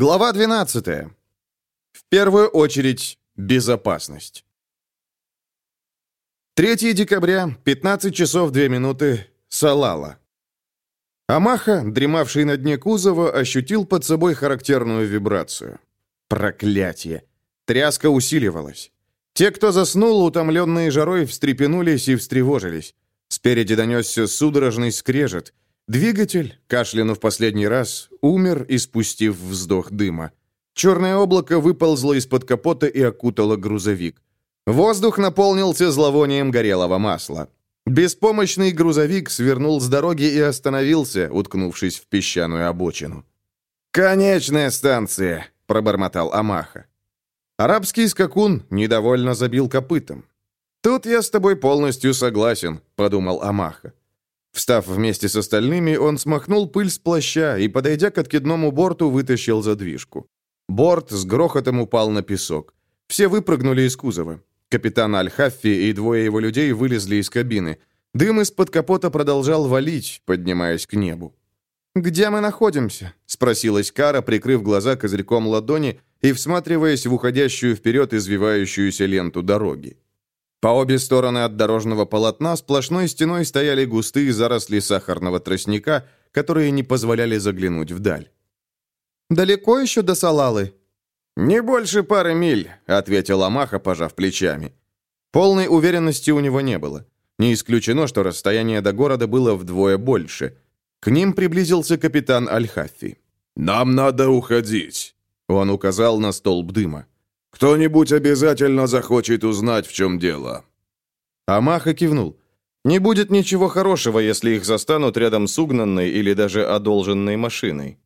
Глава 12. В первую очередь, безопасность. 3 декабря, 15 часов 2 минуты, Салала. Амаха, дремавший на дне кузова, ощутил под собой характерную вибрацию. Проклятие! Тряска усиливалась. Те, кто заснул, утомленные жарой, встрепенулись и встревожились. Спереди донесся судорожный скрежет — Двигатель, кашлянув последний раз, умер, испустив вздох дыма. Черное облако выползло из-под капота и окутало грузовик. Воздух наполнился зловонием горелого масла. Беспомощный грузовик свернул с дороги и остановился, уткнувшись в песчаную обочину. «Конечная станция!» — пробормотал Амаха. Арабский скакун недовольно забил копытом. «Тут я с тобой полностью согласен», — подумал Амаха. Встав вместе с остальными, он смахнул пыль с плаща и, подойдя к откидному борту, вытащил задвижку. Борт с грохотом упал на песок. Все выпрыгнули из кузова. Капитан Аль-Хаффи и двое его людей вылезли из кабины. Дым из-под капота продолжал валить, поднимаясь к небу. «Где мы находимся?» — спросилась Кара, прикрыв глаза козырьком ладони и всматриваясь в уходящую вперед извивающуюся ленту дороги. По обе стороны от дорожного полотна сплошной стеной стояли густые заросли сахарного тростника, которые не позволяли заглянуть вдаль. «Далеко еще до Салалы?» «Не больше пары миль», — ответил Амаха, пожав плечами. Полной уверенности у него не было. Не исключено, что расстояние до города было вдвое больше. К ним приблизился капитан Аль-Хаффи. «Нам надо уходить», — он указал на столб дыма. Кто-нибудь обязательно захочет узнать, в чем дело». Амаха кивнул. «Не будет ничего хорошего, если их застанут рядом с угнанной или даже одолженной машиной».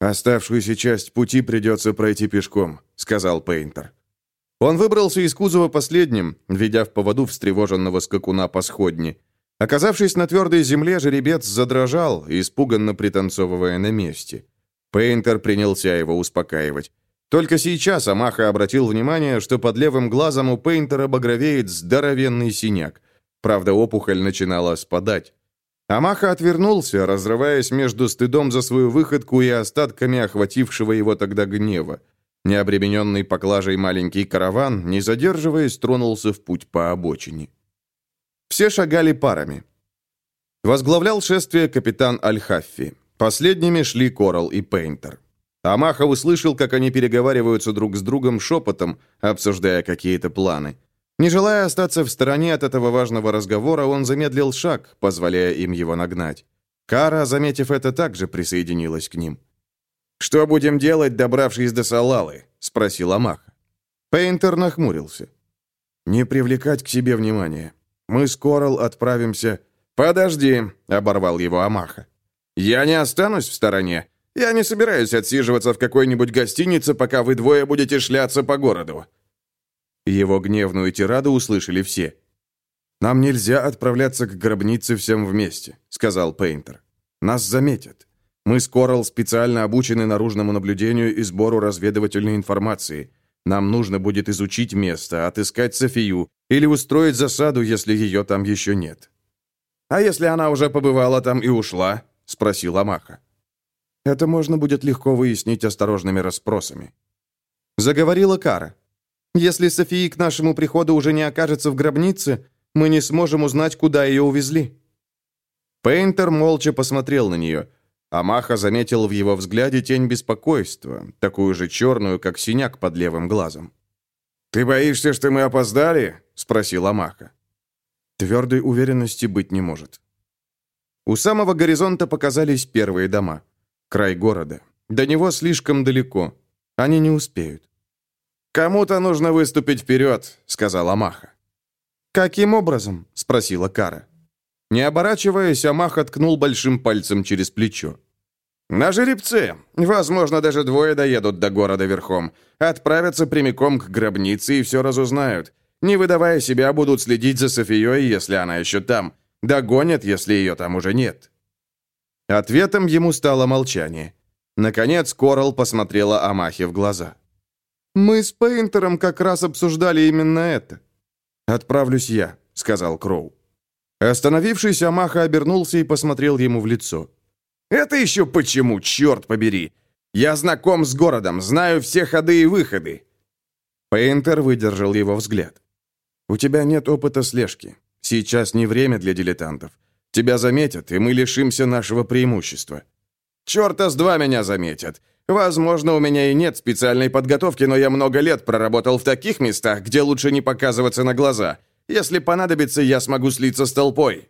«Оставшуюся часть пути придется пройти пешком», — сказал Пейнтер. Он выбрался из кузова последним, ведя в поводу встревоженного скакуна по сходни. Оказавшись на твердой земле, жеребец задрожал, испуганно пританцовывая на месте. Пейнтер принялся его успокаивать. Только сейчас Амаха обратил внимание, что под левым глазом у Пейнтера багровеет здоровенный синяк. Правда, опухоль начинала спадать. Амаха отвернулся, разрываясь между стыдом за свою выходку и остатками охватившего его тогда гнева. Необремененный поклажей маленький караван, не задерживаясь, тронулся в путь по обочине. Все шагали парами. Возглавлял шествие капитан Аль-Хаффи. Последними шли Корал и Пейнтер. Амаха услышал, как они переговариваются друг с другом шепотом, обсуждая какие-то планы. Не желая остаться в стороне от этого важного разговора, он замедлил шаг, позволяя им его нагнать. Кара, заметив это, также присоединилась к ним. «Что будем делать, добравшись до Салалы?» — спросил Амаха. Пейнтер нахмурился. «Не привлекать к себе внимания. Мы с Корал отправимся...» «Подожди», — оборвал его Амаха. «Я не останусь в стороне. Я не собираюсь отсиживаться в какой-нибудь гостинице, пока вы двое будете шляться по городу». Его гневную тираду услышали все. «Нам нельзя отправляться к гробнице всем вместе», — сказал Пейнтер. «Нас заметят. Мы с Коралл специально обучены наружному наблюдению и сбору разведывательной информации. Нам нужно будет изучить место, отыскать Софию или устроить засаду, если ее там еще нет». «А если она уже побывала там и ушла?» — спросил Амаха. Это можно будет легко выяснить осторожными расспросами. Заговорила Кара. «Если Софии к нашему приходу уже не окажется в гробнице, мы не сможем узнать, куда ее увезли». Пейнтер молча посмотрел на нее. Амаха заметил в его взгляде тень беспокойства, такую же черную, как синяк под левым глазом. «Ты боишься, что мы опоздали?» — спросил Амаха. Твердой уверенности быть не может. У самого горизонта показались первые дома. Край города. До него слишком далеко. Они не успеют. «Кому-то нужно выступить вперед», — сказал Амаха. «Каким образом?» — спросила Кара. Не оборачиваясь, Амаха ткнул большим пальцем через плечо. «На жеребце. Возможно, даже двое доедут до города верхом. Отправятся прямиком к гробнице и все разузнают. Не выдавая себя, будут следить за Софией, если она еще там. Догонят, если ее там уже нет». Ответом ему стало молчание. Наконец Корал посмотрела Амахе в глаза. «Мы с Пейнтером как раз обсуждали именно это». «Отправлюсь я», — сказал Кроу. Остановившись, Амаха обернулся и посмотрел ему в лицо. «Это еще почему, черт побери? Я знаком с городом, знаю все ходы и выходы». Пейнтер выдержал его взгляд. «У тебя нет опыта слежки. Сейчас не время для дилетантов. Тебя заметят, и мы лишимся нашего преимущества». «Черта с два меня заметят. Возможно, у меня и нет специальной подготовки, но я много лет проработал в таких местах, где лучше не показываться на глаза. Если понадобится, я смогу слиться с толпой».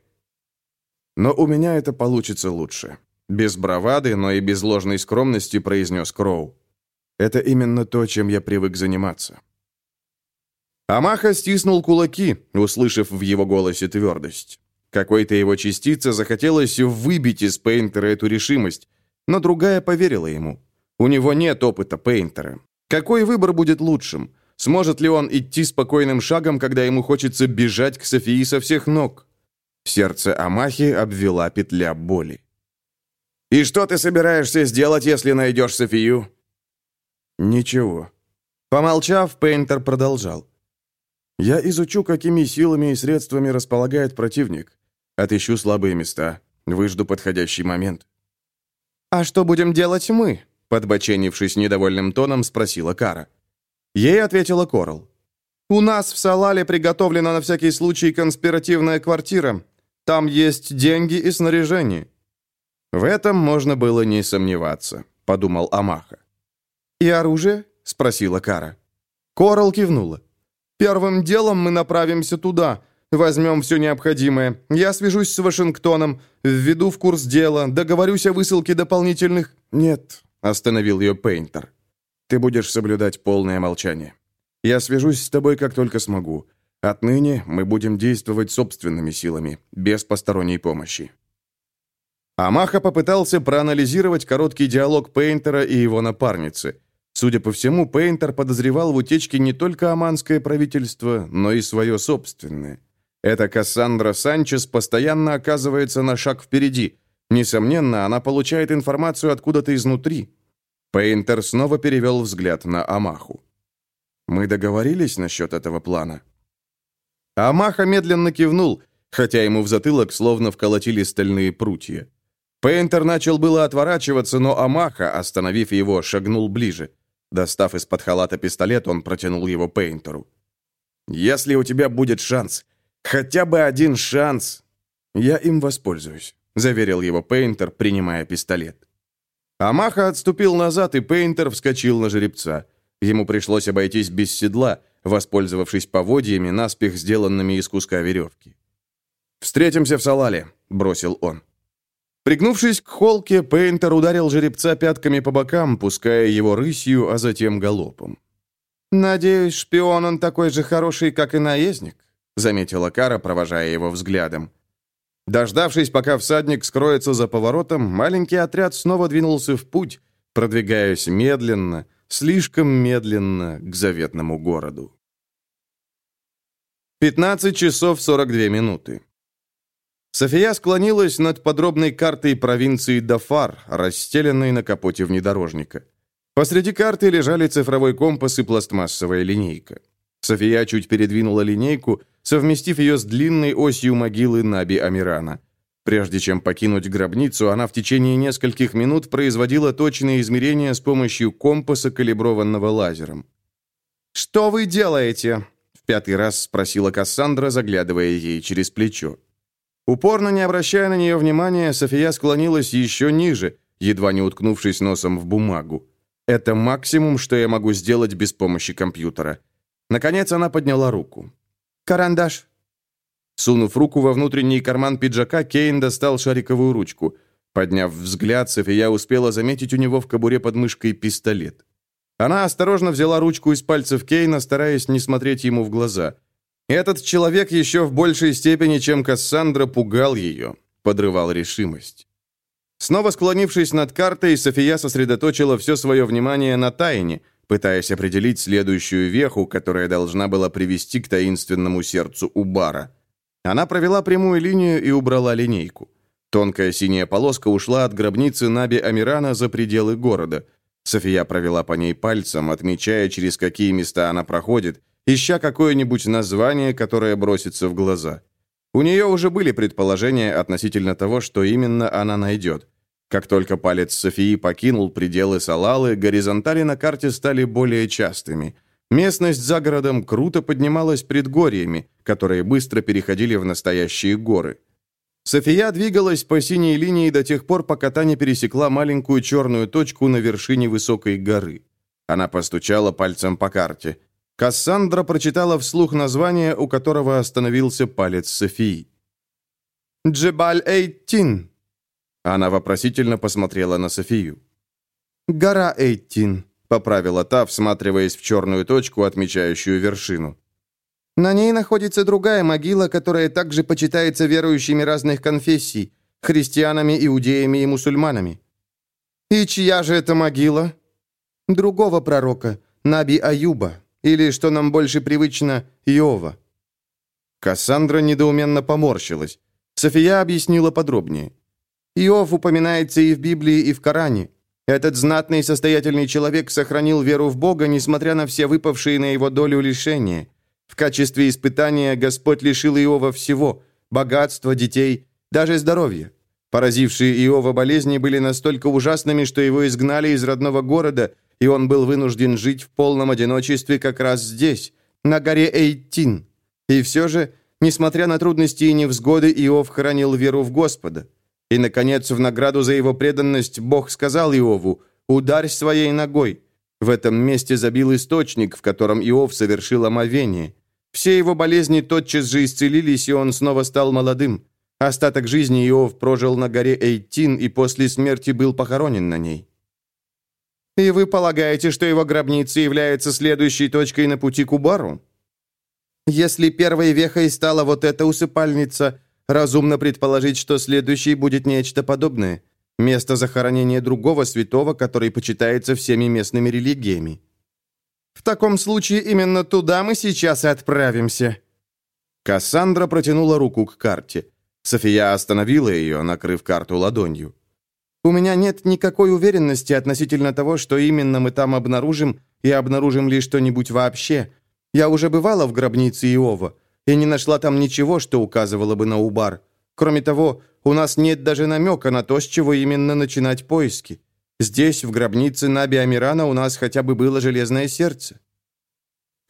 «Но у меня это получится лучше». Без бравады, но и без ложной скромности произнес Кроу. «Это именно то, чем я привык заниматься». Амаха стиснул кулаки, услышав в его голосе твердость. Какой-то его частице захотелось выбить из Пейнтера эту решимость, но другая поверила ему. У него нет опыта Пейнтера. Какой выбор будет лучшим? Сможет ли он идти спокойным шагом, когда ему хочется бежать к Софии со всех ног? Сердце Амахи обвела петля боли. «И что ты собираешься сделать, если найдешь Софию?» «Ничего». Помолчав, Пейнтер продолжал. «Я изучу, какими силами и средствами располагает противник. Отыщу слабые места, выжду подходящий момент». «А что будем делать мы?» Подбоченившись недовольным тоном, спросила Кара. Ей ответила Корал. «У нас в Салале приготовлена на всякий случай конспиративная квартира. Там есть деньги и снаряжение». В этом можно было не сомневаться, подумал Амаха. «И оружие?» — спросила Кара. Корал кивнула. «Первым делом мы направимся туда. Возьмем все необходимое. Я свяжусь с Вашингтоном, введу в курс дела, договорюсь о высылке дополнительных...» «Нет», — остановил ее Пейнтер. «Ты будешь соблюдать полное молчание. Я свяжусь с тобой, как только смогу. Отныне мы будем действовать собственными силами, без посторонней помощи». Амаха попытался проанализировать короткий диалог Пейнтера и его напарницы. Судя по всему, Пейнтер подозревал в утечке не только оманское правительство, но и свое собственное. Эта Кассандра Санчес постоянно оказывается на шаг впереди. Несомненно, она получает информацию откуда-то изнутри. Пейнтер снова перевел взгляд на Амаху. «Мы договорились насчет этого плана?» Амаха медленно кивнул, хотя ему в затылок словно вколотили стальные прутья. Пейнтер начал было отворачиваться, но Амаха, остановив его, шагнул ближе. Достав из-под халата пистолет, он протянул его Пейнтеру. «Если у тебя будет шанс, Хотя бы один шанс. Я им воспользуюсь, заверил его Пейнтер, принимая пистолет. Амаха отступил назад, и Пейнтер вскочил на жеребца. Ему пришлось обойтись без седла, воспользовавшись поводьями, наспех сделанными из куска веревки. «Встретимся в Салале», — бросил он. Пригнувшись к холке, Пейнтер ударил жеребца пятками по бокам, пуская его рысью, а затем галопом. «Надеюсь, шпион он такой же хороший, как и наездник?» Заметила Кара, провожая его взглядом. Дождавшись, пока всадник скроется за поворотом, маленький отряд снова двинулся в путь, продвигаясь медленно, слишком медленно к заветному городу. 15 часов 42 минуты. София склонилась над подробной картой провинции Дафар, расстеленной на капоте внедорожника. Посреди карты лежали цифровой компас и пластмассовая линейка. София чуть передвинула линейку, совместив ее с длинной осью могилы Наби Амирана. Прежде чем покинуть гробницу, она в течение нескольких минут производила точные измерения с помощью компаса, калиброванного лазером. «Что вы делаете?» — в пятый раз спросила Кассандра, заглядывая ей через плечо. Упорно не обращая на нее внимания, София склонилась еще ниже, едва не уткнувшись носом в бумагу. «Это максимум, что я могу сделать без помощи компьютера». Наконец она подняла руку. «Карандаш». Сунув руку во внутренний карман пиджака, Кейн достал шариковую ручку. Подняв взгляд, София успела заметить у него в кобуре под мышкой пистолет. Она осторожно взяла ручку из пальцев Кейна, стараясь не смотреть ему в глаза. Этот человек еще в большей степени, чем Кассандра, пугал ее, подрывал решимость. Снова склонившись над картой, София сосредоточила все свое внимание на тайне – пытаясь определить следующую веху, которая должна была привести к таинственному сердцу Убара. Она провела прямую линию и убрала линейку. Тонкая синяя полоска ушла от гробницы Наби Амирана за пределы города. София провела по ней пальцем, отмечая, через какие места она проходит, ища какое-нибудь название, которое бросится в глаза. У нее уже были предположения относительно того, что именно она найдет. Как только палец Софии покинул пределы Салалы, горизонтали на карте стали более частыми. Местность за городом круто поднималась предгорьями, которые быстро переходили в настоящие горы. София двигалась по синей линии до тех пор, пока та не пересекла маленькую черную точку на вершине высокой горы. Она постучала пальцем по карте. Кассандра прочитала вслух название, у которого остановился палец Софии. «Джебаль-Эйтин». Она вопросительно посмотрела на Софию. «Гора Эйтин», — поправила та, всматриваясь в черную точку, отмечающую вершину. На ней находится другая могила, которая также почитается верующими разных конфессий, христианами, иудеями и мусульманами. И чья же это могила? Другого пророка, Наби Аюба, или, что нам больше привычно, Иова. Кассандра недоуменно поморщилась. София объяснила подробнее. Иов упоминается и в Библии, и в Коране. Этот знатный и состоятельный человек сохранил веру в Бога, несмотря на все выпавшие на его долю лишения. В качестве испытания Господь лишил Иова всего – богатства, детей, даже здоровья. Поразившие Иова болезни были настолько ужасными, что его изгнали из родного города, и он был вынужден жить в полном одиночестве как раз здесь, на горе Эйтин. И все же, несмотря на трудности и невзгоды, Иов хранил веру в Господа. И, наконец, в награду за его преданность Бог сказал Иову «Ударь своей ногой». В этом месте забил источник, в котором Иов совершил омовение. Все его болезни тотчас же исцелились, и он снова стал молодым. Остаток жизни Иов прожил на горе Эйтин и после смерти был похоронен на ней. И вы полагаете, что его гробница является следующей точкой на пути к Убару? Если первой вехой стала вот эта усыпальница, разумно предположить, что следующей будет нечто подобное. Место захоронения другого святого, который почитается всеми местными религиями. В таком случае именно туда мы сейчас и отправимся». Кассандра протянула руку к карте. София остановила ее, накрыв карту ладонью. «У меня нет никакой уверенности относительно того, что именно мы там обнаружим, и обнаружим ли что-нибудь вообще. Я уже бывала в гробнице Иова, и не нашла там ничего, что указывало бы на Убар. Кроме того, у нас нет даже намека на то, с чего именно начинать поиски. Здесь, в гробнице Наби Амирана, у нас хотя бы было железное сердце».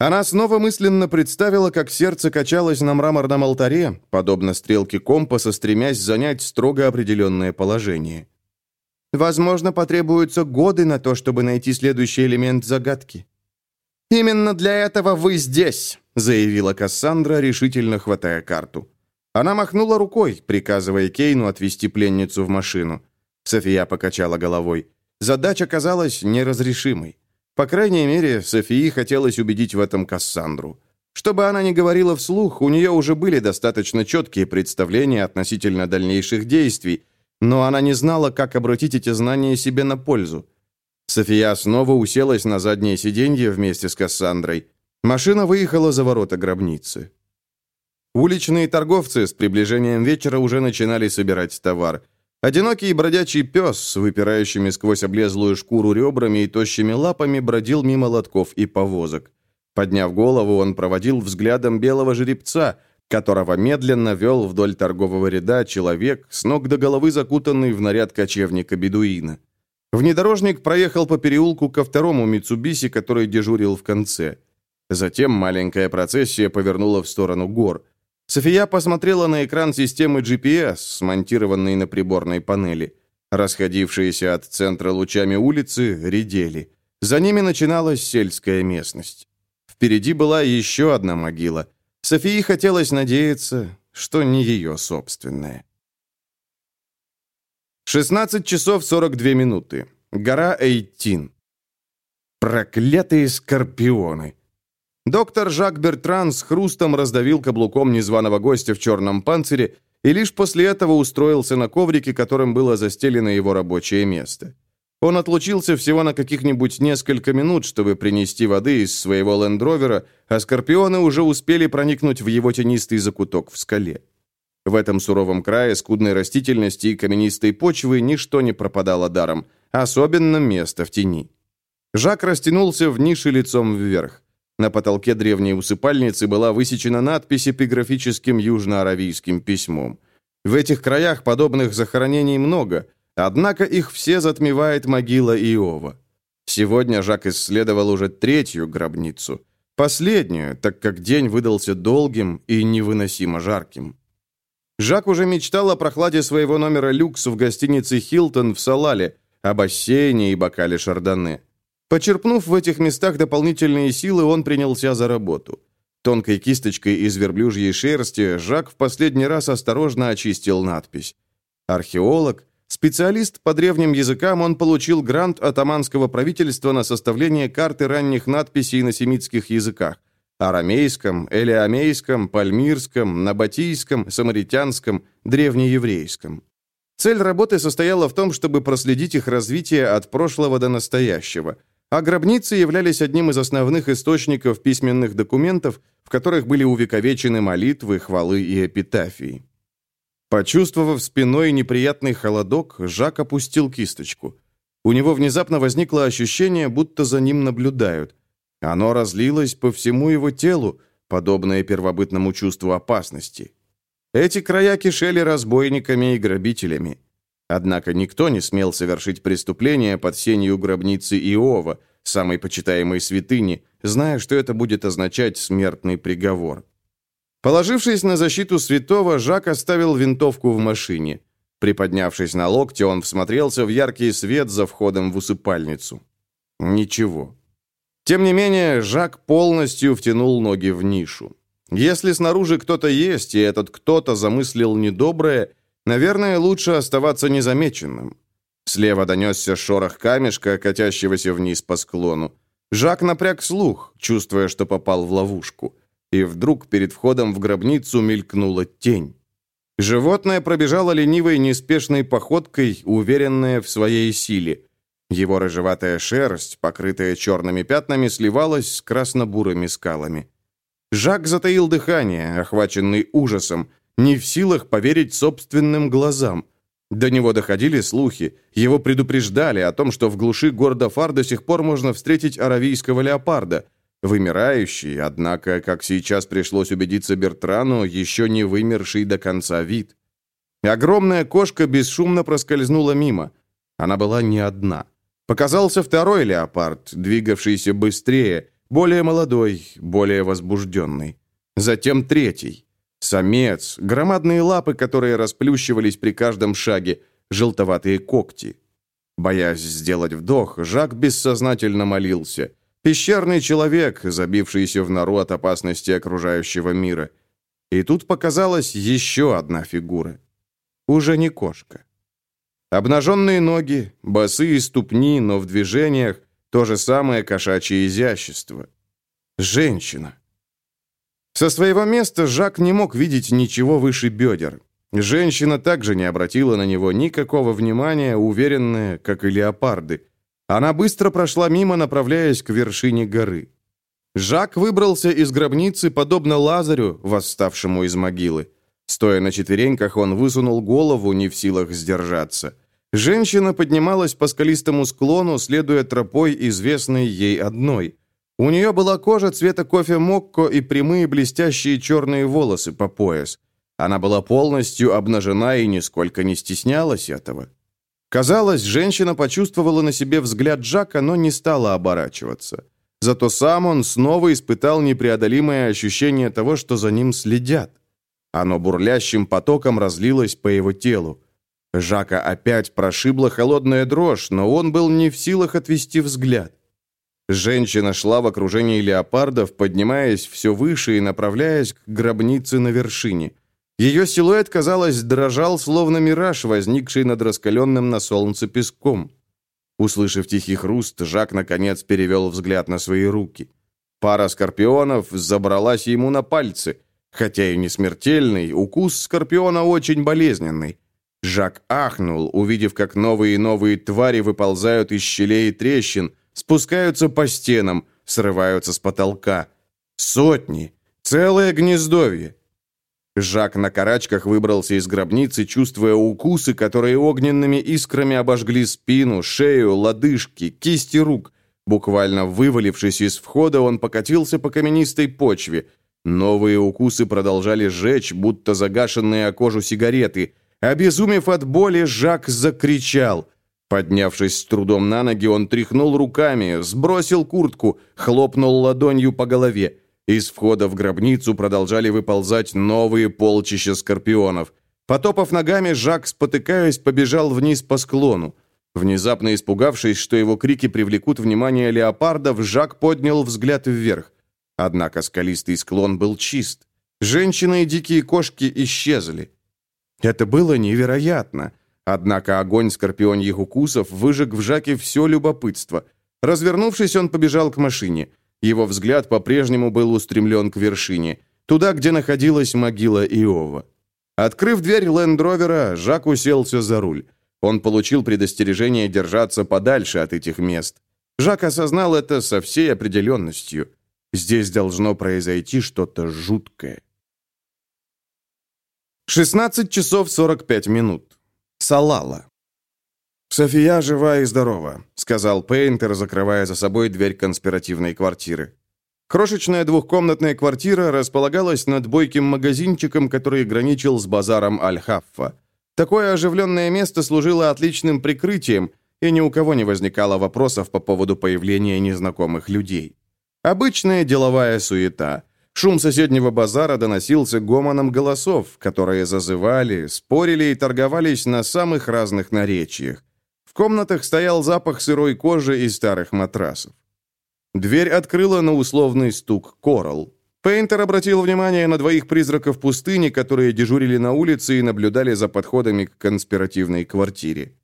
Она снова мысленно представила, как сердце качалось на мраморном алтаре, подобно стрелке компаса, стремясь занять строго определенное положение. «Возможно, потребуются годы на то, чтобы найти следующий элемент загадки». «Именно для этого вы здесь», — заявила Кассандра, решительно хватая карту. Она махнула рукой, приказывая Кейну отвезти пленницу в машину. София покачала головой. Задача казалась неразрешимой. По крайней мере, Софии хотелось убедить в этом Кассандру. Что бы она ни говорила вслух, у нее уже были достаточно четкие представления относительно дальнейших действий, но она не знала, как обратить эти знания себе на пользу. София снова уселась на заднее сиденье вместе с Кассандрой. Машина выехала за ворота гробницы. Уличные торговцы с приближением вечера уже начинали собирать товар – Одинокий бродячий пес с выпирающими сквозь облезлую шкуру ребрами и тощими лапами бродил мимо лотков и повозок. Подняв голову, он проводил взглядом белого жеребца, которого медленно вел вдоль торгового ряда человек, с ног до головы закутанный в наряд кочевника-бедуина. Внедорожник проехал по переулку ко второму Митсубиси, который дежурил в конце. Затем маленькая процессия повернула в сторону гор – София посмотрела на экран системы GPS, смонтированной на приборной панели. Расходившиеся от центра лучами улицы редели. За ними начиналась сельская местность. Впереди была еще одна могила. Софии хотелось надеяться, что не ее собственная. 16 часов 42 минуты. Гора Эйтин. Проклятые скорпионы. Доктор Жак Бертран с хрустом раздавил каблуком незваного гостя в черном панцире и лишь после этого устроился на коврике, которым было застелено его рабочее место. Он отлучился всего на каких-нибудь несколько минут, чтобы принести воды из своего лендровера, а скорпионы уже успели проникнуть в его тенистый закуток в скале. В этом суровом крае скудной растительности и каменистой почвы ничто не пропадало даром, особенно место в тени. Жак растянулся в нише лицом вверх. На потолке древней усыпальницы была высечена надпись эпиграфическим южно-аравийским письмом. В этих краях подобных захоронений много, Однако их все затмевает могила Иова. Сегодня Жак исследовал уже третью гробницу. Последнюю, так как день выдался долгим и невыносимо жарким. Жак уже мечтал о прохладе своего номера люкс в гостинице «Хилтон» в Салале, о бассейне и бокале шардоне. Почерпнув в этих местах дополнительные силы, он принялся за работу. Тонкой кисточкой из верблюжьей шерсти Жак в последний раз осторожно очистил надпись. Археолог, специалист по древним языкам, он получил грант от Аманского правительства на составление карты ранних надписей на семитских языках арамейском, элеамейском, пальмирском, набатийском, самаритянском, древнееврейском. Цель работы состояла в том, чтобы проследить их развитие от прошлого до настоящего – а гробницы являлись одним из основных источников письменных документов, в которых были увековечены молитвы, хвалы и эпитафии. Почувствовав спиной неприятный холодок, Жак опустил кисточку. У него внезапно возникло ощущение, будто за ним наблюдают. Оно разлилось по всему его телу, подобное первобытному чувству опасности. Эти края кишели разбойниками и грабителями. Однако никто не смел совершить преступление под сенью гробницы Иова, самой почитаемой святыни, зная, что это будет означать смертный приговор. Положившись на защиту святого, Жак оставил винтовку в машине. Приподнявшись на локте, он всмотрелся в яркий свет за входом в усыпальницу. Ничего. Тем не менее, Жак полностью втянул ноги в нишу. Если снаружи кто-то есть, и этот кто-то замыслил недоброе, Наверное, лучше оставаться незамеченным. Слева донесся шорох камешка, катящегося вниз по склону. Жак напряг слух, чувствуя, что попал в ловушку. И вдруг перед входом в гробницу мелькнула тень. Животное пробежало ленивой неспешной походкой, уверенное в своей силе. Его рыжеватая шерсть, покрытая черными пятнами, сливалась с красно-бурыми скалами. Жак затаил дыхание, охваченный ужасом, не в силах поверить собственным глазам. До него доходили слухи, его предупреждали о том, что в глуши города Фар до сих пор можно встретить аравийского леопарда, вымирающий, однако, как сейчас пришлось убедиться Бертрану, еще не вымерший до конца вид. Огромная кошка бесшумно проскользнула мимо. Она была не одна. Показался второй леопард, двигавшийся быстрее, более молодой, более возбужденный. Затем третий. Самец, громадные лапы, которые расплющивались при каждом шаге, желтоватые когти. Боясь сделать вдох, Жак бессознательно молился. Пещерный человек, забившийся в нору от опасности окружающего мира. И тут показалась еще одна фигура. Уже не кошка. Обнаженные ноги, босые ступни, но в движениях то же самое кошачье изящество. Женщина. Со своего места Жак не мог видеть ничего выше бедер. Женщина также не обратила на него никакого внимания, уверенная, как и леопарды. Она быстро прошла мимо, направляясь к вершине горы. Жак выбрался из гробницы, подобно Лазарю, восставшему из могилы. Стоя на четвереньках, он высунул голову, не в силах сдержаться. Женщина поднималась по скалистому склону, следуя тропой, известной ей одной. У нее была кожа цвета кофе мокко и прямые блестящие черные волосы по пояс. Она была полностью обнажена и нисколько не стеснялась этого. Казалось, женщина почувствовала на себе взгляд Джака, но не стала оборачиваться. Зато сам он снова испытал непреодолимое ощущение того, что за ним следят. Оно бурлящим потоком разлилось по его телу. Жака опять прошибла холодная дрожь, но он был не в силах отвести взгляд. Женщина шла в окружении леопардов, поднимаясь все выше и направляясь к гробнице на вершине. Ее силуэт, казалось, дрожал, словно мираж, возникший над раскаленным на солнце песком. Услышав тихий хруст, Жак, наконец, перевел взгляд на свои руки. Пара скорпионов забралась ему на пальцы. Хотя и не смертельный, укус скорпиона очень болезненный. Жак ахнул, увидев, как новые и новые твари выползают из щелей и трещин, спускаются по стенам, срываются с потолка. Сотни, целое гнездовье. Жак на карачках выбрался из гробницы, чувствуя укусы, которые огненными искрами обожгли спину, шею, лодыжки, кисти рук. Буквально вывалившись из входа, он покатился по каменистой почве. Новые укусы продолжали жечь, будто загашенные о кожу сигареты. Обезумев от боли, Жак закричал. Поднявшись с трудом на ноги, он тряхнул руками, сбросил куртку, хлопнул ладонью по голове. Из входа в гробницу продолжали выползать новые полчища скорпионов. Потопав ногами, Жак, спотыкаясь, побежал вниз по склону. Внезапно испугавшись, что его крики привлекут внимание леопардов, Жак поднял взгляд вверх. Однако скалистый склон был чист. Женщины и дикие кошки исчезли. Это было невероятно. Однако огонь скорпионьих укусов выжег в Жаке все любопытство. Развернувшись, он побежал к машине. Его взгляд по-прежнему был устремлен к вершине, туда, где находилась могила Иова. Открыв дверь лендровера, Жак уселся за руль. Он получил предостережение держаться подальше от этих мест. Жак осознал это со всей определенностью. Здесь должно произойти что-то жуткое. 16 часов 45 минут. Салала. «София жива и здорова», — сказал Пейнтер, закрывая за собой дверь конспиративной квартиры. Крошечная двухкомнатная квартира располагалась над бойким магазинчиком, который граничил с базаром Аль-Хаффа. Такое оживленное место служило отличным прикрытием, и ни у кого не возникало вопросов по поводу появления незнакомых людей. Обычная деловая суета. Шум соседнего базара доносился гомоном голосов, которые зазывали, спорили и торговались на самых разных наречиях. В комнатах стоял запах сырой кожи и старых матрасов. Дверь открыла на условный стук Корал. Пейнтер обратил внимание на двоих призраков пустыни, которые дежурили на улице и наблюдали за подходами к конспиративной квартире.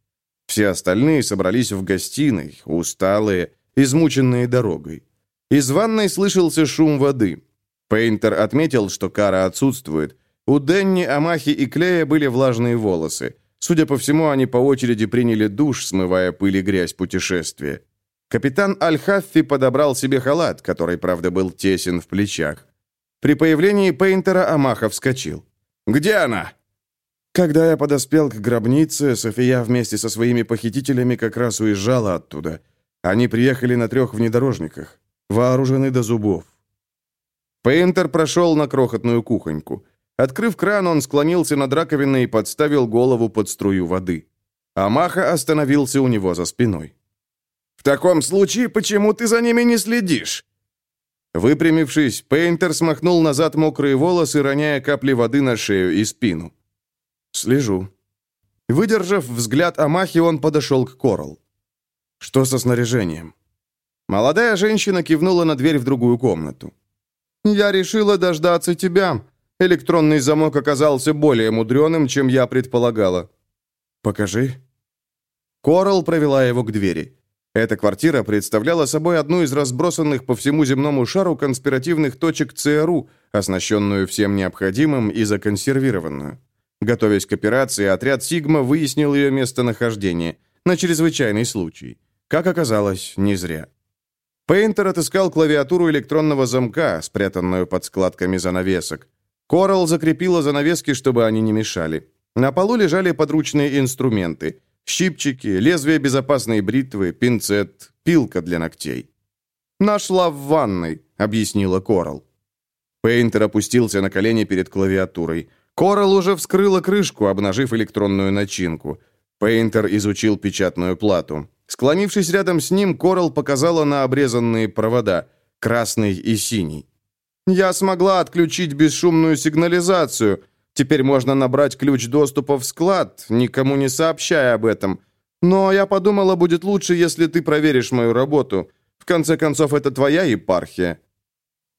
Все остальные собрались в гостиной, усталые, измученные дорогой. Из ванной слышался шум воды. Пейнтер отметил, что Кара отсутствует. У Денни, Амахи и Клея были влажные волосы. Судя по всему, они по очереди приняли душ, смывая пыль и грязь путешествия. Капитан Аль-Хаффи подобрал себе халат, который, правда, был тесен в плечах. При появлении Пейнтера Амаха вскочил. «Где она?» Когда я подоспел к гробнице, София вместе со своими похитителями как раз уезжала оттуда. Они приехали на трех внедорожниках, вооружены до зубов. Пейнтер прошел на крохотную кухоньку. Открыв кран, он склонился над раковиной и подставил голову под струю воды. Амаха остановился у него за спиной. «В таком случае, почему ты за ними не следишь?» Выпрямившись, Пейнтер смахнул назад мокрые волосы, роняя капли воды на шею и спину. «Слежу». Выдержав взгляд Амахи, он подошел к Корал. «Что со снаряжением?» Молодая женщина кивнула на дверь в другую комнату. «Я решила дождаться тебя. Электронный замок оказался более мудреным, чем я предполагала». «Покажи». Корал провела его к двери. Эта квартира представляла собой одну из разбросанных по всему земному шару конспиративных точек ЦРУ, оснащенную всем необходимым и законсервированную. Готовясь к операции, отряд «Сигма» выяснил ее местонахождение на чрезвычайный случай. Как оказалось, не зря. Пейнтер отыскал клавиатуру электронного замка, спрятанную под складками занавесок. Коралл закрепила занавески, чтобы они не мешали. На полу лежали подручные инструменты. Щипчики, лезвие безопасной бритвы, пинцет, пилка для ногтей. «Нашла в ванной», — объяснила Коралл. Пейнтер опустился на колени перед клавиатурой. Коралл уже вскрыла крышку, обнажив электронную начинку. Пейнтер изучил печатную плату. Склонившись рядом с ним, Корал показала на обрезанные провода, красный и синий. «Я смогла отключить бесшумную сигнализацию. Теперь можно набрать ключ доступа в склад, никому не сообщая об этом. Но я подумала, будет лучше, если ты проверишь мою работу. В конце концов, это твоя епархия».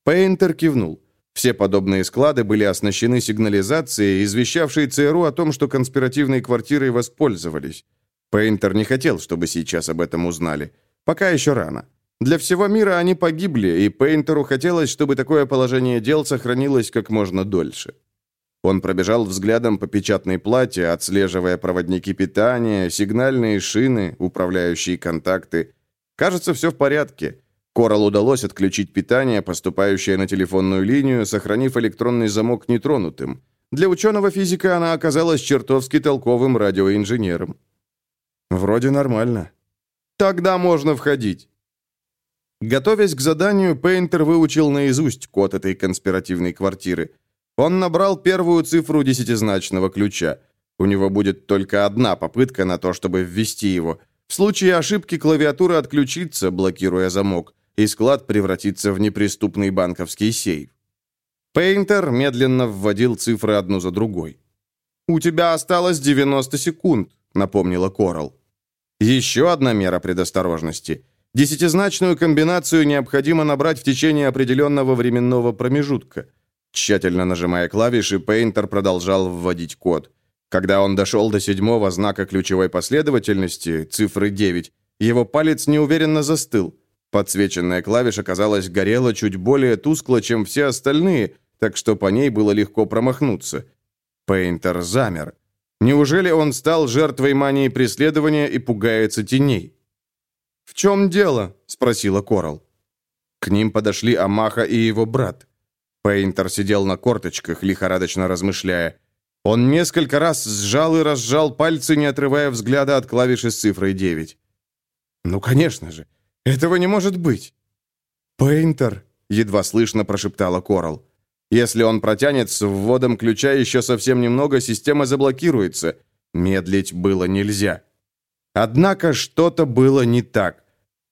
Пейнтер кивнул. Все подобные склады были оснащены сигнализацией, извещавшей ЦРУ о том, что конспиративной квартирой воспользовались. Пейнтер не хотел, чтобы сейчас об этом узнали. Пока еще рано. Для всего мира они погибли, и Пейнтеру хотелось, чтобы такое положение дел сохранилось как можно дольше. Он пробежал взглядом по печатной плате, отслеживая проводники питания, сигнальные шины, управляющие контакты. Кажется, все в порядке. Корал удалось отключить питание, поступающее на телефонную линию, сохранив электронный замок нетронутым. Для ученого-физика она оказалась чертовски толковым радиоинженером. Вроде нормально. Тогда можно входить. Готовясь к заданию, Пейнтер выучил наизусть код этой конспиративной квартиры. Он набрал первую цифру десятизначного ключа. У него будет только одна попытка на то, чтобы ввести его. В случае ошибки клавиатура отключится, блокируя замок, и склад превратится в неприступный банковский сейф. Пейнтер медленно вводил цифры одну за другой. «У тебя осталось 90 секунд», — напомнила Корал. Еще одна мера предосторожности. Десятизначную комбинацию необходимо набрать в течение определенного временного промежутка. Тщательно нажимая клавиши, Пейнтер продолжал вводить код. Когда он дошел до седьмого знака ключевой последовательности, цифры 9, его палец неуверенно застыл. Подсвеченная клавиша, казалось, горела чуть более тускло, чем все остальные, так что по ней было легко промахнуться. Пейнтер замер. Неужели он стал жертвой мании преследования и пугается теней? «В чем дело?» — спросила Корал. К ним подошли Амаха и его брат. Пейнтер сидел на корточках, лихорадочно размышляя. Он несколько раз сжал и разжал пальцы, не отрывая взгляда от клавиши с цифрой 9. «Ну, конечно же! Этого не может быть!» «Пейнтер!» — едва слышно прошептала Корал. Если он протянет с вводом ключа еще совсем немного, система заблокируется. Медлить было нельзя. Однако что-то было не так.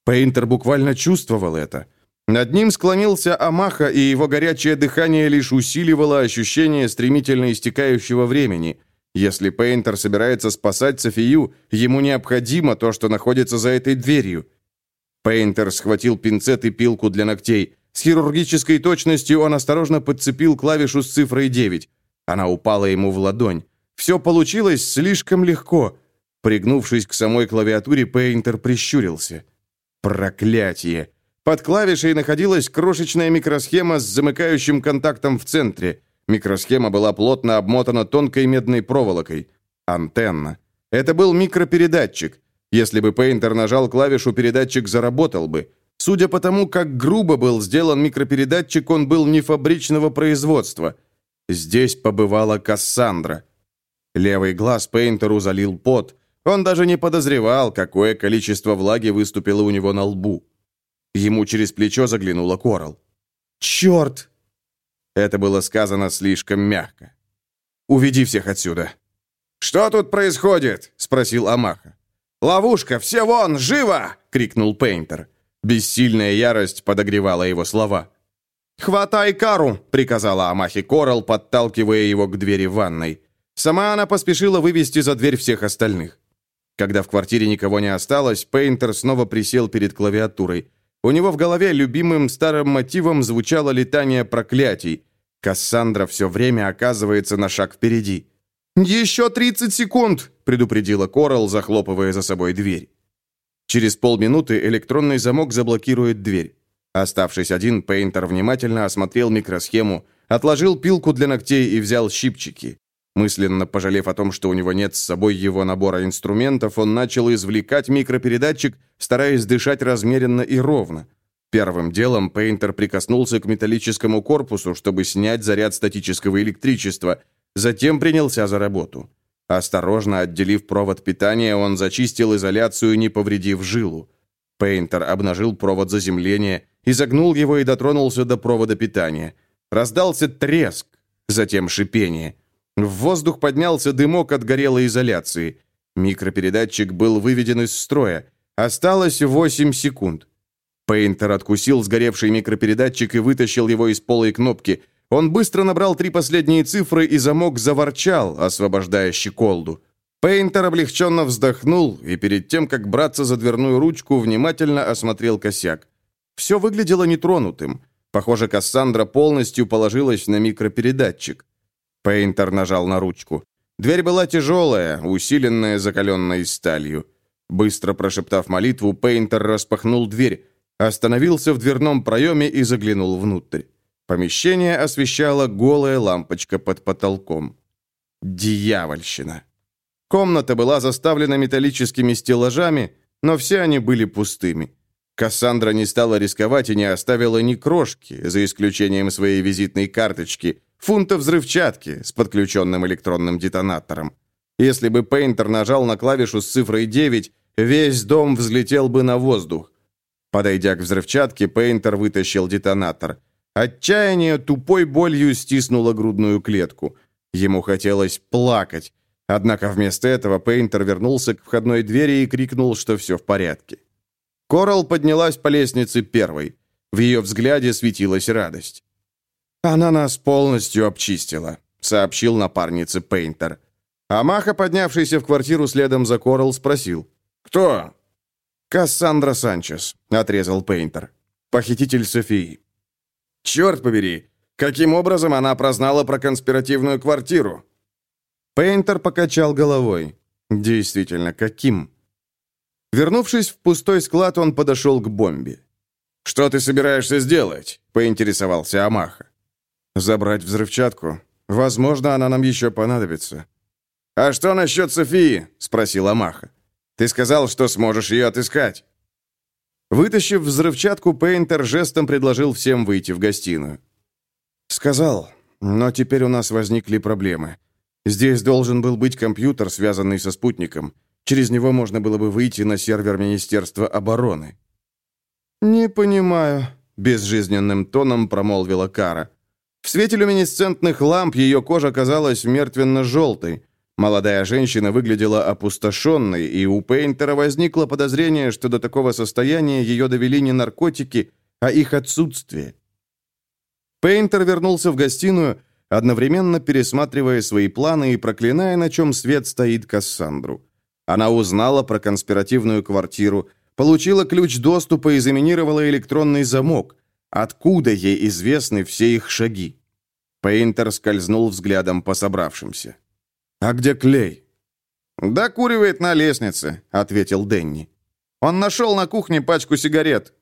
Пейнтер буквально чувствовал это. Над ним склонился Амаха, и его горячее дыхание лишь усиливало ощущение стремительно истекающего времени. Если Пейнтер собирается спасать Софию, ему необходимо то, что находится за этой дверью. Пейнтер схватил пинцет и пилку для ногтей. С хирургической точностью он осторожно подцепил клавишу с цифрой 9. Она упала ему в ладонь. Все получилось слишком легко. Пригнувшись к самой клавиатуре, Пейнтер прищурился. Проклятие! Под клавишей находилась крошечная микросхема с замыкающим контактом в центре. Микросхема была плотно обмотана тонкой медной проволокой. Антенна. Это был микропередатчик. Если бы Пейнтер нажал клавишу, передатчик заработал бы. Судя по тому, как грубо был сделан микропередатчик, он был не фабричного производства. Здесь побывала Кассандра. Левый глаз Пейнтеру залил пот. Он даже не подозревал, какое количество влаги выступило у него на лбу. Ему через плечо заглянула Корал. «Черт!» Это было сказано слишком мягко. «Уведи всех отсюда». «Что тут происходит?» — спросил Амаха. «Ловушка! Все вон! Живо!» — крикнул Пейнтер. Бессильная ярость подогревала его слова. «Хватай кару!» — приказала Амахи Корал, подталкивая его к двери ванной. Сама она поспешила вывести за дверь всех остальных. Когда в квартире никого не осталось, Пейнтер снова присел перед клавиатурой. У него в голове любимым старым мотивом звучало летание проклятий. Кассандра все время оказывается на шаг впереди. «Еще 30 секунд!» — предупредила Корал, захлопывая за собой дверь. Через полминуты электронный замок заблокирует дверь. Оставшись один, Пейнтер внимательно осмотрел микросхему, отложил пилку для ногтей и взял щипчики. Мысленно пожалев о том, что у него нет с собой его набора инструментов, он начал извлекать микропередатчик, стараясь дышать размеренно и ровно. Первым делом Пейнтер прикоснулся к металлическому корпусу, чтобы снять заряд статического электричества, затем принялся за работу. Осторожно отделив провод питания, он зачистил изоляцию, не повредив жилу. Пейнтер обнажил провод заземления, изогнул его и дотронулся до провода питания. Раздался треск, затем шипение. В воздух поднялся дымок от горелой изоляции. Микропередатчик был выведен из строя. Осталось 8 секунд. Пейнтер откусил сгоревший микропередатчик и вытащил его из полой кнопки – он быстро набрал три последние цифры, и замок заворчал, освобождая щеколду. Пейнтер облегченно вздохнул и перед тем, как браться за дверную ручку, внимательно осмотрел косяк. Все выглядело нетронутым. Похоже, Кассандра полностью положилась на микропередатчик. Пейнтер нажал на ручку. Дверь была тяжелая, усиленная закаленной сталью. Быстро прошептав молитву, Пейнтер распахнул дверь, остановился в дверном проеме и заглянул внутрь. Помещение освещала голая лампочка под потолком. Дьявольщина. Комната была заставлена металлическими стеллажами, но все они были пустыми. Кассандра не стала рисковать и не оставила ни крошки, за исключением своей визитной карточки, фунта взрывчатки с подключенным электронным детонатором. Если бы Пейнтер нажал на клавишу с цифрой 9, весь дом взлетел бы на воздух. Подойдя к взрывчатке, Пейнтер вытащил детонатор – Отчаяние тупой болью стиснуло грудную клетку. Ему хотелось плакать. Однако вместо этого Пейнтер вернулся к входной двери и крикнул, что все в порядке. Корал поднялась по лестнице первой. В ее взгляде светилась радость. «Она нас полностью обчистила», — сообщил напарнице Пейнтер. Амаха, поднявшийся в квартиру следом за Корал, спросил. «Кто?» «Кассандра Санчес», — отрезал Пейнтер. «Похититель Софии». «Черт побери! Каким образом она прознала про конспиративную квартиру?» Пейнтер покачал головой. «Действительно, каким?» Вернувшись в пустой склад, он подошел к бомбе. «Что ты собираешься сделать?» — поинтересовался Амаха. «Забрать взрывчатку. Возможно, она нам еще понадобится». «А что насчет Софии?» — спросил Амаха. «Ты сказал, что сможешь ее отыскать». Вытащив взрывчатку, Пейнтер жестом предложил всем выйти в гостиную. «Сказал, но теперь у нас возникли проблемы. Здесь должен был быть компьютер, связанный со спутником. Через него можно было бы выйти на сервер Министерства обороны». «Не понимаю», — безжизненным тоном промолвила Кара. В свете люминесцентных ламп ее кожа казалась мертвенно-желтой. Молодая женщина выглядела опустошенной, и у Пейнтера возникло подозрение, что до такого состояния ее довели не наркотики, а их отсутствие. Пейнтер вернулся в гостиную, одновременно пересматривая свои планы и проклиная, на чем свет стоит Кассандру. Она узнала про конспиративную квартиру, получила ключ доступа и заминировала электронный замок. Откуда ей известны все их шаги? Пейнтер скользнул взглядом по собравшимся. «А где Клей?» «Докуривает на лестнице», — ответил Денни. «Он нашел на кухне пачку сигарет».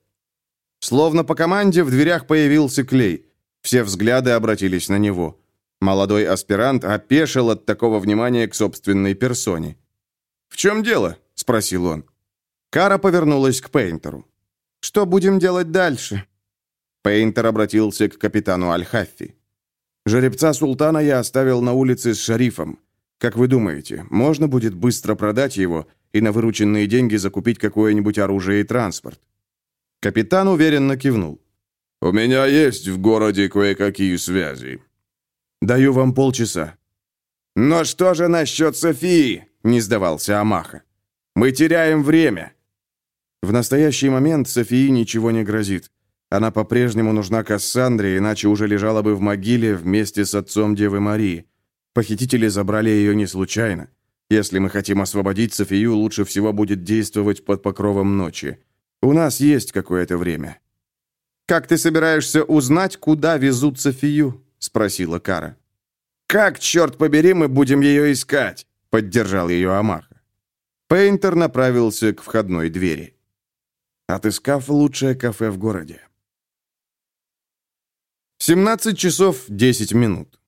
Словно по команде в дверях появился Клей. Все взгляды обратились на него. Молодой аспирант опешил от такого внимания к собственной персоне. «В чем дело?» — спросил он. Кара повернулась к Пейнтеру. «Что будем делать дальше?» Пейнтер обратился к капитану Аль-Хаффи. «Жеребца султана я оставил на улице с шарифом. Как вы думаете, можно будет быстро продать его и на вырученные деньги закупить какое-нибудь оружие и транспорт?» Капитан уверенно кивнул. «У меня есть в городе кое-какие связи». «Даю вам полчаса». «Но что же насчет Софии?» — не сдавался Амаха. «Мы теряем время». В настоящий момент Софии ничего не грозит. Она по-прежнему нужна Кассандре, иначе уже лежала бы в могиле вместе с отцом Девы Марии. Похитители забрали ее не случайно. Если мы хотим освободить Софию, лучше всего будет действовать под покровом ночи. У нас есть какое-то время». «Как ты собираешься узнать, куда везут Софию?» — спросила Кара. «Как, черт побери, мы будем ее искать?» — поддержал ее Амаха. Пейнтер направился к входной двери. Отыскав лучшее кафе в городе. 17 часов 10 минут.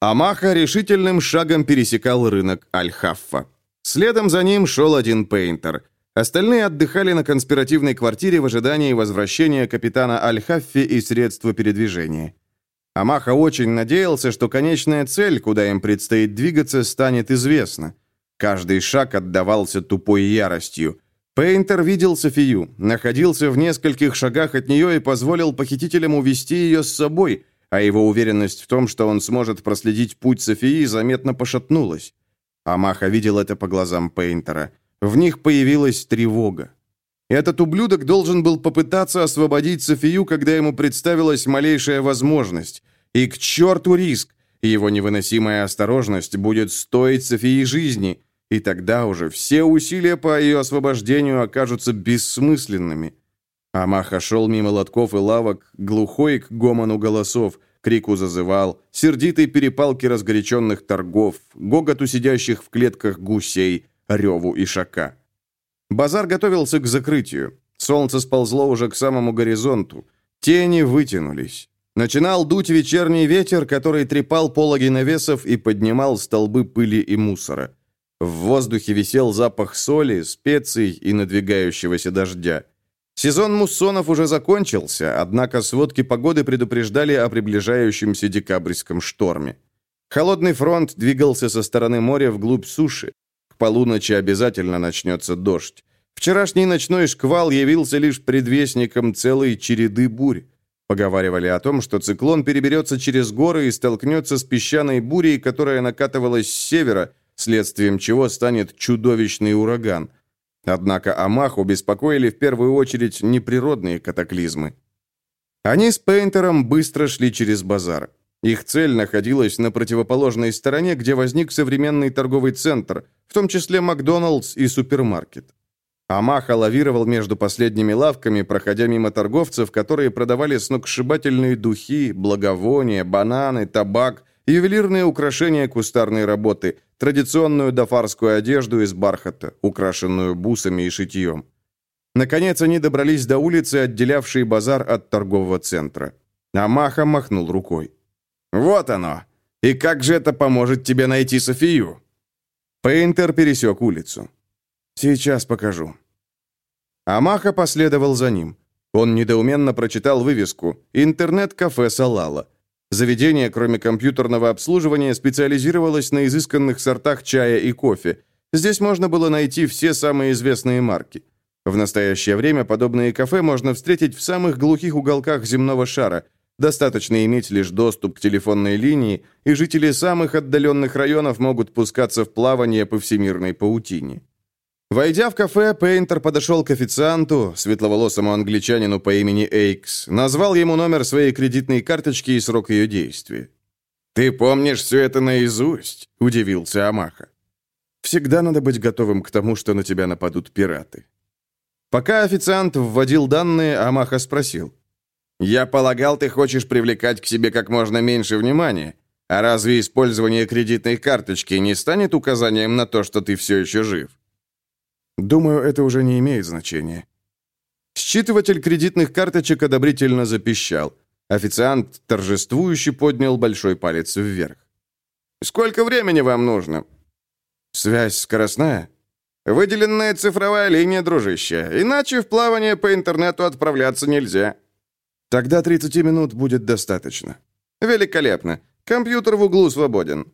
Амаха решительным шагом пересекал рынок Аль-Хаффа. Следом за ним шел один Пейнтер. Остальные отдыхали на конспиративной квартире в ожидании возвращения капитана Аль-Хаффи и средства передвижения. Амаха очень надеялся, что конечная цель, куда им предстоит двигаться, станет известна. Каждый шаг отдавался тупой яростью – Пейнтер видел Софию, находился в нескольких шагах от нее и позволил похитителям увести ее с собой, а его уверенность в том, что он сможет проследить путь Софии, заметно пошатнулась. Амаха видел это по глазам Пейнтера. В них появилась тревога. Этот ублюдок должен был попытаться освободить Софию, когда ему представилась малейшая возможность. И к черту риск! Его невыносимая осторожность будет стоить Софии жизни – и тогда уже все усилия по ее освобождению окажутся бессмысленными. Амаха шел мимо лотков и лавок, глухой к гомону голосов, крику зазывал, сердитой перепалки разгоряченных торгов, гоготу сидящих в клетках гусей, реву и шака. Базар готовился к закрытию. Солнце сползло уже к самому горизонту. Тени вытянулись. Начинал дуть вечерний ветер, который трепал пологи навесов и поднимал столбы пыли и мусора. В воздухе висел запах соли, специй и надвигающегося дождя. Сезон муссонов уже закончился, однако сводки погоды предупреждали о приближающемся декабрьском шторме. Холодный фронт двигался со стороны моря вглубь суши. К полуночи обязательно начнется дождь. Вчерашний ночной шквал явился лишь предвестником целой череды бурь. Поговаривали о том, что циклон переберется через горы и столкнется с песчаной бурей, которая накатывалась с севера, следствием чего станет чудовищный ураган. Однако Амаху беспокоили в первую очередь неприродные катаклизмы. Они с Пейнтером быстро шли через базар. Их цель находилась на противоположной стороне, где возник современный торговый центр, в том числе Макдоналдс и супермаркет. Амаха лавировал между последними лавками, проходя мимо торговцев, которые продавали сногсшибательные духи, благовония, бананы, табак, ювелирные украшения кустарной работы, традиционную дафарскую одежду из бархата, украшенную бусами и шитьем. Наконец они добрались до улицы, отделявшей базар от торгового центра. Амаха махнул рукой. «Вот оно! И как же это поможет тебе найти Софию?» Пейнтер пересек улицу. «Сейчас покажу». Амаха последовал за ним. Он недоуменно прочитал вывеску «Интернет-кафе Салала». Заведение, кроме компьютерного обслуживания, специализировалось на изысканных сортах чая и кофе. Здесь можно было найти все самые известные марки. В настоящее время подобные кафе можно встретить в самых глухих уголках земного шара. Достаточно иметь лишь доступ к телефонной линии, и жители самых отдаленных районов могут пускаться в плавание по всемирной паутине. Войдя в кафе, Пейнтер подошел к официанту, светловолосому англичанину по имени Эйкс, назвал ему номер своей кредитной карточки и срок ее действия. «Ты помнишь все это наизусть?» – удивился Амаха. «Всегда надо быть готовым к тому, что на тебя нападут пираты». Пока официант вводил данные, Амаха спросил. «Я полагал, ты хочешь привлекать к себе как можно меньше внимания. А разве использование кредитной карточки не станет указанием на то, что ты все еще жив?» Думаю, это уже не имеет значения. Считыватель кредитных карточек одобрительно запищал. Официант торжествующе поднял большой палец вверх. «Сколько времени вам нужно?» «Связь скоростная?» «Выделенная цифровая линия, дружище. Иначе в плавание по интернету отправляться нельзя». «Тогда 30 минут будет достаточно». «Великолепно. Компьютер в углу свободен».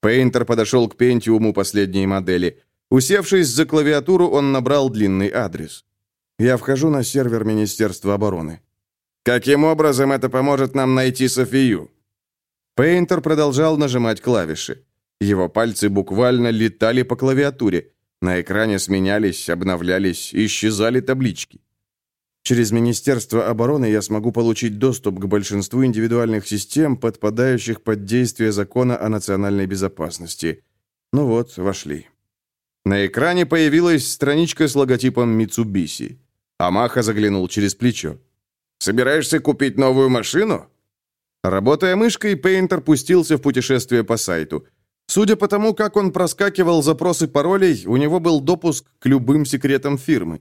Пейнтер подошел к Пентиуму последней модели – Усевшись за клавиатуру, он набрал длинный адрес. «Я вхожу на сервер Министерства обороны». «Каким образом это поможет нам найти Софию?» Пейнтер продолжал нажимать клавиши. Его пальцы буквально летали по клавиатуре. На экране сменялись, обновлялись, исчезали таблички. Через Министерство обороны я смогу получить доступ к большинству индивидуальных систем, подпадающих под действие закона о национальной безопасности. Ну вот, вошли. На экране появилась страничка с логотипом Mitsubishi. Амаха заглянул через плечо. «Собираешься купить новую машину?» Работая мышкой, Пейнтер пустился в путешествие по сайту. Судя по тому, как он проскакивал запросы паролей, у него был допуск к любым секретам фирмы.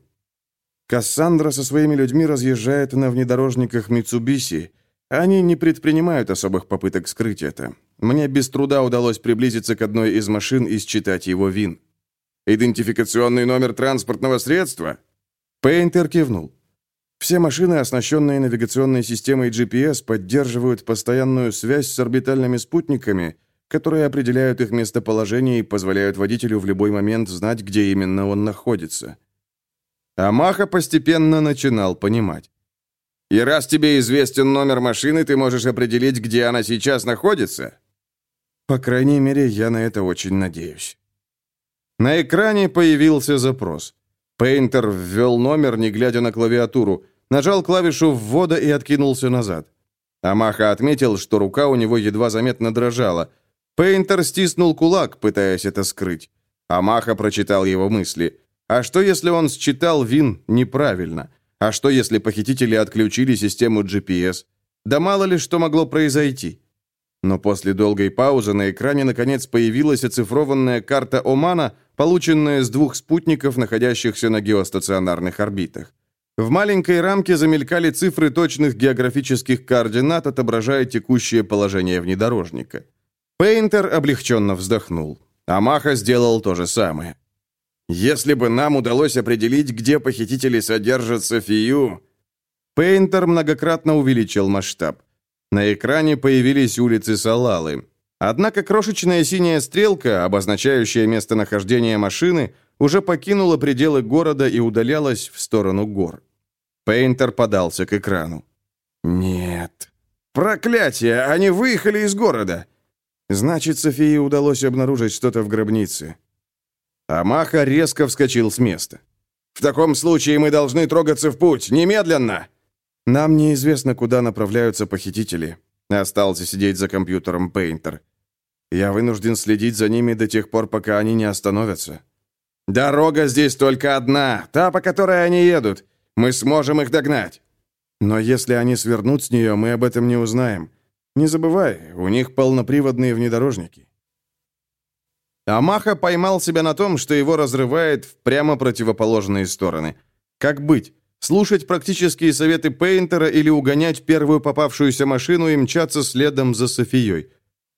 Кассандра со своими людьми разъезжает на внедорожниках Mitsubishi. Они не предпринимают особых попыток скрыть это. Мне без труда удалось приблизиться к одной из машин и считать его вин. Идентификационный номер транспортного средства?» Пейнтер кивнул. Все машины, оснащенные навигационной системой GPS, поддерживают постоянную связь с орбитальными спутниками, которые определяют их местоположение и позволяют водителю в любой момент знать, где именно он находится. Амаха постепенно начинал понимать. «И раз тебе известен номер машины, ты можешь определить, где она сейчас находится?» «По крайней мере, я на это очень надеюсь». На экране появился запрос. Пейнтер ввел номер, не глядя на клавиатуру, нажал клавишу ввода и откинулся назад. Амаха отметил, что рука у него едва заметно дрожала. Пейнтер стиснул кулак, пытаясь это скрыть. Амаха прочитал его мысли. А что, если он считал Вин неправильно? А что, если похитители отключили систему GPS? Да мало ли что могло произойти. Но после долгой паузы на экране наконец появилась оцифрованная карта Омана, полученная с двух спутников, находящихся на геостационарных орбитах. В маленькой рамке замелькали цифры точных географических координат, отображая текущее положение внедорожника. Пейнтер облегченно вздохнул. Амаха сделал то же самое. «Если бы нам удалось определить, где похитители содержат Софию...» Пейнтер многократно увеличил масштаб. На экране появились улицы Салалы. Однако крошечная синяя стрелка, обозначающая местонахождение машины, уже покинула пределы города и удалялась в сторону гор. Пейнтер подался к экрану. «Нет. Проклятие! Они выехали из города!» Значит, Софии удалось обнаружить что-то в гробнице. Амаха резко вскочил с места. «В таком случае мы должны трогаться в путь, немедленно!» «Нам неизвестно, куда направляются похитители», — остался сидеть за компьютером Пейнтер. «Я вынужден следить за ними до тех пор, пока они не остановятся». «Дорога здесь только одна, та, по которой они едут. Мы сможем их догнать». «Но если они свернут с нее, мы об этом не узнаем. Не забывай, у них полноприводные внедорожники». Амаха поймал себя на том, что его разрывает в прямо противоположные стороны. Как быть? Слушать практические советы Пейнтера или угонять первую попавшуюся машину и мчаться следом за Софией?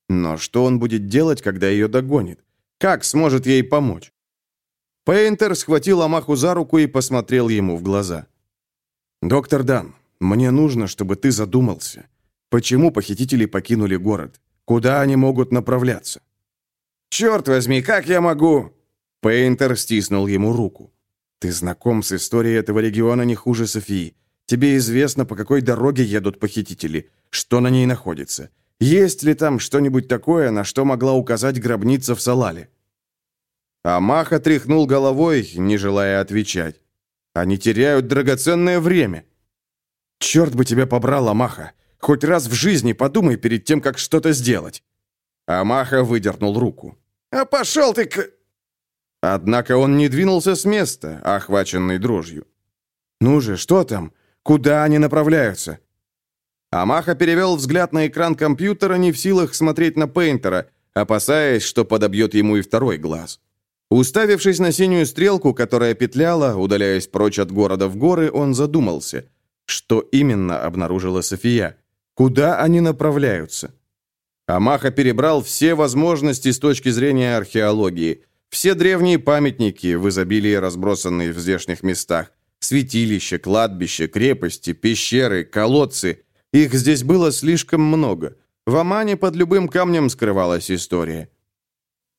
Но что он будет делать, когда ее догонит? Как сможет ей помочь? Пейнтер схватил Амаху за руку и посмотрел ему в глаза. «Доктор Дан, мне нужно, чтобы ты задумался. Почему похитители покинули город? Куда они могут направляться?» «Черт возьми, как я могу?» Пейнтер стиснул ему руку. «Ты знаком с историей этого региона не хуже Софии. Тебе известно, по какой дороге едут похитители, что на ней находится. Есть ли там что-нибудь такое, на что могла указать гробница в Салале?» Амаха тряхнул головой, не желая отвечать. «Они теряют драгоценное время». «Черт бы тебя побрал, Амаха! Хоть раз в жизни подумай перед тем, как что-то сделать!» Амаха выдернул руку. «А пошел ты к...» Однако он не двинулся с места, охваченный дрожью. «Ну же, что там? Куда они направляются?» Амаха перевел взгляд на экран компьютера, не в силах смотреть на Пейнтера, опасаясь, что подобьет ему и второй глаз. Уставившись на синюю стрелку, которая петляла, удаляясь прочь от города в горы, он задумался. Что именно обнаружила София? Куда они направляются? Амаха перебрал все возможности с точки зрения археологии. Все древние памятники, в изобилии разбросанные в здешних местах. Святилища, кладбища, крепости, пещеры, колодцы. Их здесь было слишком много. В Амане под любым камнем скрывалась история.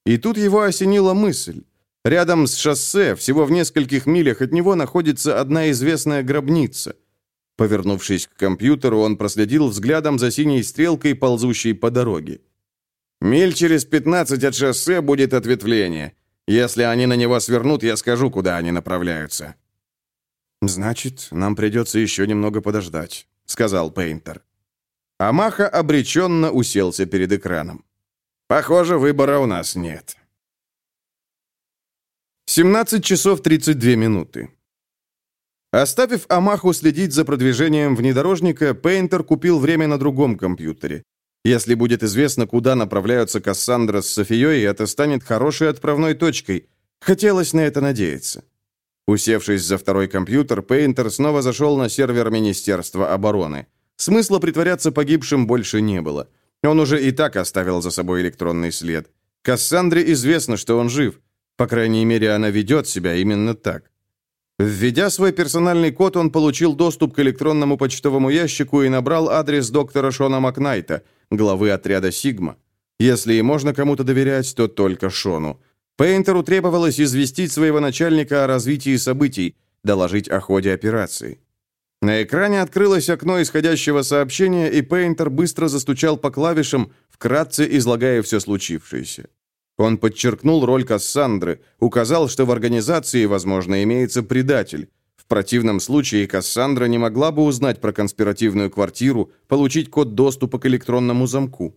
И тут его осенила мысль. Рядом с шоссе, всего в нескольких милях от него, находится одна известная гробница. Повернувшись к компьютеру, он проследил взглядом за синей стрелкой, ползущей по дороге. «Миль через 15 от шоссе будет ответвление. Если они на него свернут, я скажу, куда они направляются». «Значит, нам придется еще немного подождать», — сказал Пейнтер. Амаха обреченно уселся перед экраном. Похоже, выбора у нас нет. 17 часов 32 минуты. Оставив Амаху следить за продвижением внедорожника, Пейнтер купил время на другом компьютере. Если будет известно, куда направляются Кассандра с Софией, это станет хорошей отправной точкой. Хотелось на это надеяться. Усевшись за второй компьютер, Пейнтер снова зашел на сервер Министерства обороны. Смысла притворяться погибшим больше не было. Он уже и так оставил за собой электронный след. Кассандре известно, что он жив. По крайней мере, она ведет себя именно так. Введя свой персональный код, он получил доступ к электронному почтовому ящику и набрал адрес доктора Шона Макнайта, главы отряда «Сигма». Если и можно кому-то доверять, то только Шону. Пейнтеру требовалось известить своего начальника о развитии событий, доложить о ходе операции. На экране открылось окно исходящего сообщения, и Пейнтер быстро застучал по клавишам, вкратце излагая все случившееся. Он подчеркнул роль Кассандры, указал, что в организации, возможно, имеется предатель. В противном случае Кассандра не могла бы узнать про конспиративную квартиру, получить код доступа к электронному замку.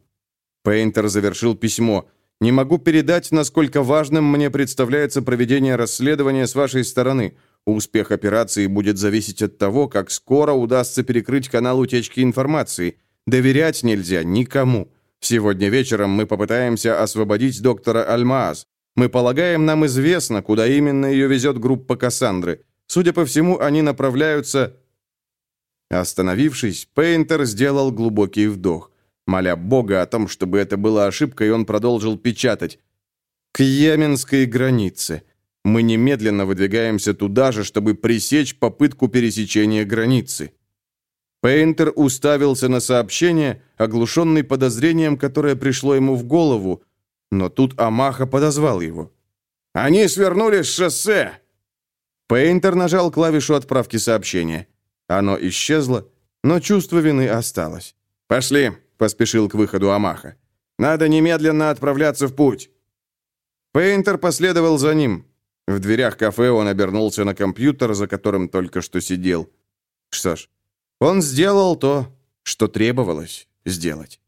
Пейнтер завершил письмо. «Не могу передать, насколько важным мне представляется проведение расследования с вашей стороны. Успех операции будет зависеть от того, как скоро удастся перекрыть канал утечки информации. Доверять нельзя никому. Сегодня вечером мы попытаемся освободить доктора Альмаас. Мы полагаем, нам известно, куда именно ее везет группа Кассандры. Судя по всему, они направляются...» Остановившись, Пейнтер сделал глубокий вдох. Моля Бога о том, чтобы это была ошибкой, он продолжил печатать. «К йеменской границе. Мы немедленно выдвигаемся туда же, чтобы пресечь попытку пересечения границы. Пейнтер уставился на сообщение, оглушенный подозрением, которое пришло ему в голову, но тут Амаха подозвал его. «Они свернули с шоссе!» Пейнтер нажал клавишу отправки сообщения. Оно исчезло, но чувство вины осталось. «Пошли!» — поспешил к выходу Амаха. Надо немедленно отправляться в путь». Пейнтер последовал за ним. В дверях кафе он обернулся на компьютер, за которым только что сидел. Что ж, он сделал то, что требовалось сделать.